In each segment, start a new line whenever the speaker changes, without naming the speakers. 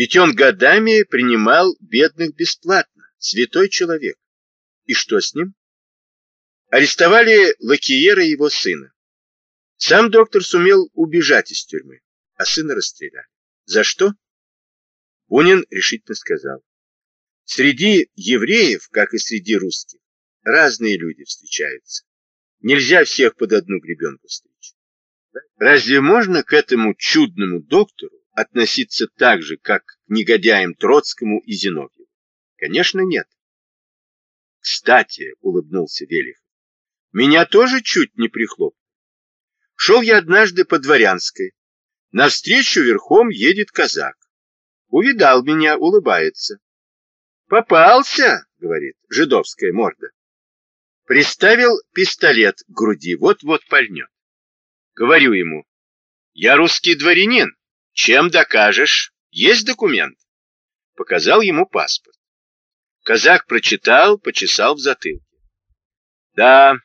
Ведь он годами принимал бедных бесплатно, святой человек. И что с ним? Арестовали Лакиера и его сына. Сам доктор сумел убежать из тюрьмы, а сына расстреляли. За что? Бунин решительно сказал. Среди евреев, как и среди русских, разные люди встречаются. Нельзя всех под одну гребенку стричь. Разве можно к этому чудному доктору относиться так же, как к негодяям Троцкому и Зиновьеву? Конечно, нет. Кстати, улыбнулся Велихов, меня тоже чуть не прихлоп. Шел я однажды по Дворянской. Навстречу верхом едет казак. Увидал меня, улыбается. «Попался!» — говорит жидовская морда. Приставил пистолет к груди, вот-вот пальнет. Говорю ему, «Я русский дворянин. Чем докажешь? Есть документ?» Показал ему паспорт. Казак прочитал, почесал в затылке. «Да,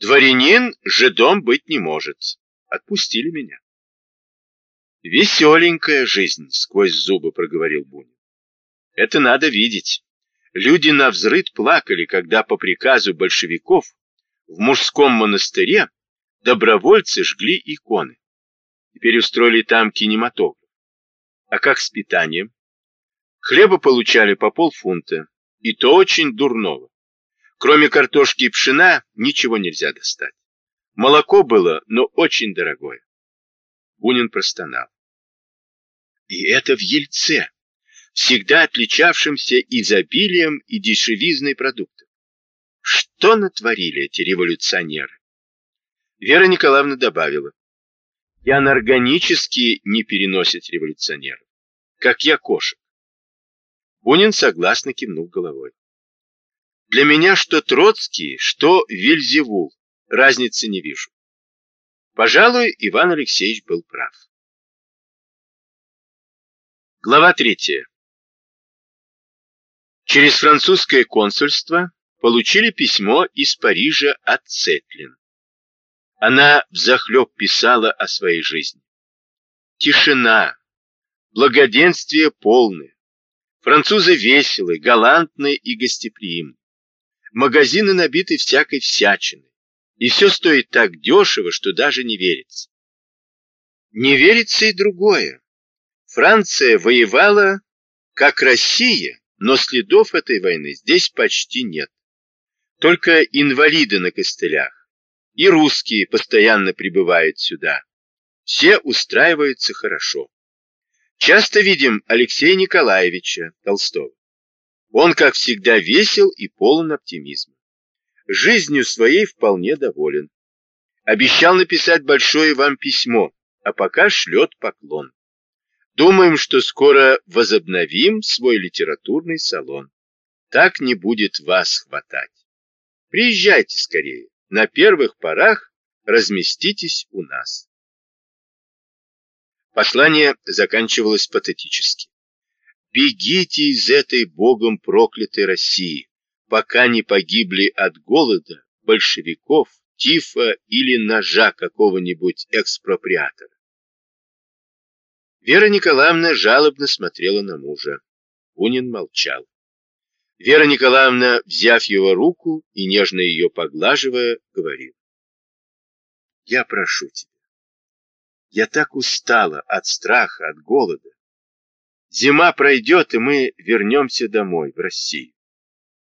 дворянин жидом быть не может. Отпустили меня». Веселенькая жизнь, сквозь зубы проговорил Бунин. Это надо видеть. Люди на взрыд плакали, когда по приказу большевиков в мужском монастыре добровольцы жгли иконы. Теперь устроили там кинематограф. А как с питанием? Хлеба получали по полфунта, и то очень дурного. Кроме картошки и пшена ничего нельзя достать. Молоко было, но очень дорогое. Бунин простонал. И это в Ельце, всегда отличавшемся изобилием и дешевизной продуктов. Что натворили эти революционеры? Вера Николаевна добавила. Ян органически не переносит революционеров, как я кошек. Бунин согласно кивнул головой. Для меня что Троцкий, что Вильзевул, разницы не вижу. Пожалуй, Иван Алексеевич был прав. Глава третья. Через французское консульство получили письмо из Парижа от Цетлин. Она взахлеб писала о своей жизни. Тишина, благоденствие полное. Французы веселые, галантные и гостеприимны. Магазины набиты всякой всячиной. И все стоит так дешево, что даже не верится. Не верится и другое. Франция воевала, как Россия, но следов этой войны здесь почти нет. Только инвалиды на костылях. И русские постоянно прибывают сюда. Все устраиваются хорошо. Часто видим Алексея Николаевича Толстого. Он, как всегда, весел и полон оптимизма. Жизнью своей вполне доволен. Обещал написать большое вам письмо, а пока шлет поклон. Думаем, что скоро возобновим свой литературный салон. Так не будет вас хватать. Приезжайте скорее. На первых порах разместитесь у нас. Послание заканчивалось патетически. Бегите из этой богом проклятой России, пока не погибли от голода, большевиков, тифа или ножа какого-нибудь экспроприатора. Вера Николаевна жалобно смотрела на мужа. Бунин молчал. Вера Николаевна, взяв его руку и нежно ее поглаживая, говорила. «Я прошу тебя. Я так устала от страха, от голода. Зима пройдет, и мы вернемся домой, в Россию».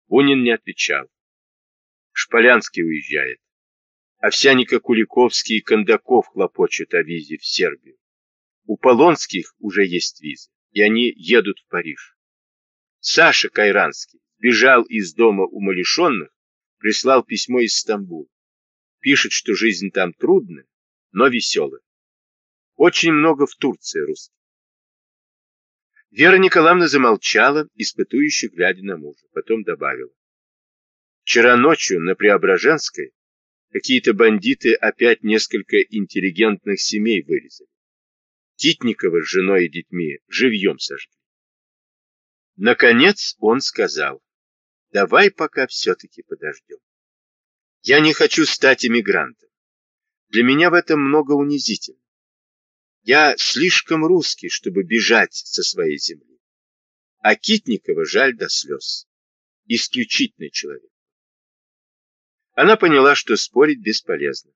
Бунин не отвечал. Шполянский уезжает. Овсяника Куликовский и Кондаков хлопочут о визе в Сербию. У Полонских уже есть виза, и они едут в Париж. Саша Кайранский бежал из дома умалишенных, прислал письмо из Стамбула. Пишет, что жизнь там трудная, но веселая. Очень много в Турции русских. Вера Николаевна замолчала, испытующе глядя на мужа, потом добавила. Вчера ночью на Преображенской какие-то бандиты опять несколько интеллигентных семей вырезали. Титникова с женой и детьми живьем сожгли. Наконец он сказал, давай пока все-таки подождем. Я не хочу стать эмигрантом. Для меня в этом много унизительно. Я слишком русский, чтобы бежать со своей земли. а Китникова жаль до слез. Исключительный человек. Она поняла, что спорить бесполезно.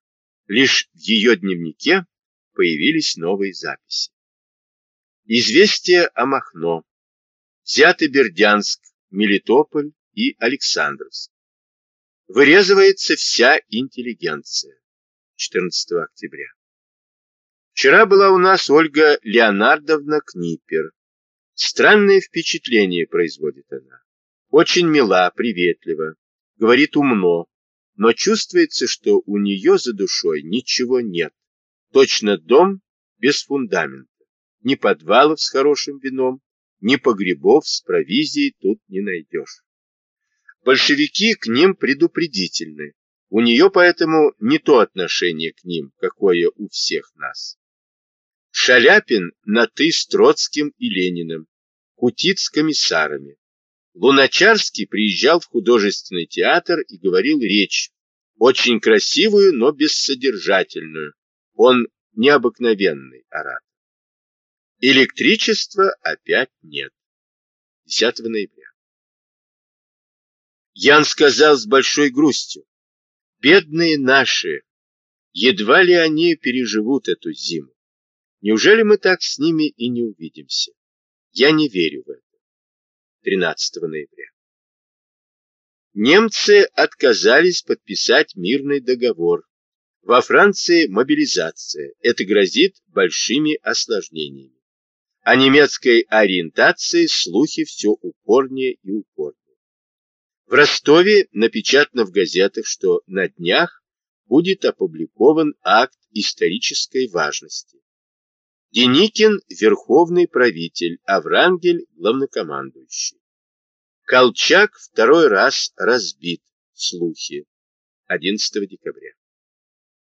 Лишь в ее дневнике появились новые записи. Известие о Махно. Взяты Бердянск, Мелитополь и Александровск. Вырезывается вся интеллигенция. 14 октября. Вчера была у нас Ольга Леонардовна Книпер. Странное впечатление производит она. Очень мила, приветлива, говорит умно, но чувствуется, что у нее за душой ничего нет. Точно дом без фундамента. Ни подвалов с хорошим вином, ни погребов с провизией тут не найдешь. Большевики к ним предупредительны. У нее поэтому не то отношение к ним, какое у всех нас. Шаляпин на «ты» с Троцким и Лениным, Кутит с комиссарами. Луначарский приезжал в художественный театр и говорил речь, очень красивую, но бессодержательную. Он необыкновенный оратор. Электричества опять нет. 10 ноября. Ян сказал с большой грустью, бедные наши, едва ли они переживут эту зиму. Неужели мы так с ними и не увидимся? Я не верю в это. 13 ноября. Немцы отказались подписать мирный договор. Во Франции мобилизация. Это грозит большими осложнениями. О немецкой ориентации слухи все упорнее и упорнее. В Ростове напечатано в газетах, что на днях будет опубликован акт исторической важности. Деникин – верховный правитель, а Врангель – главнокомандующий. Колчак второй раз разбит. Слухи. 11 декабря.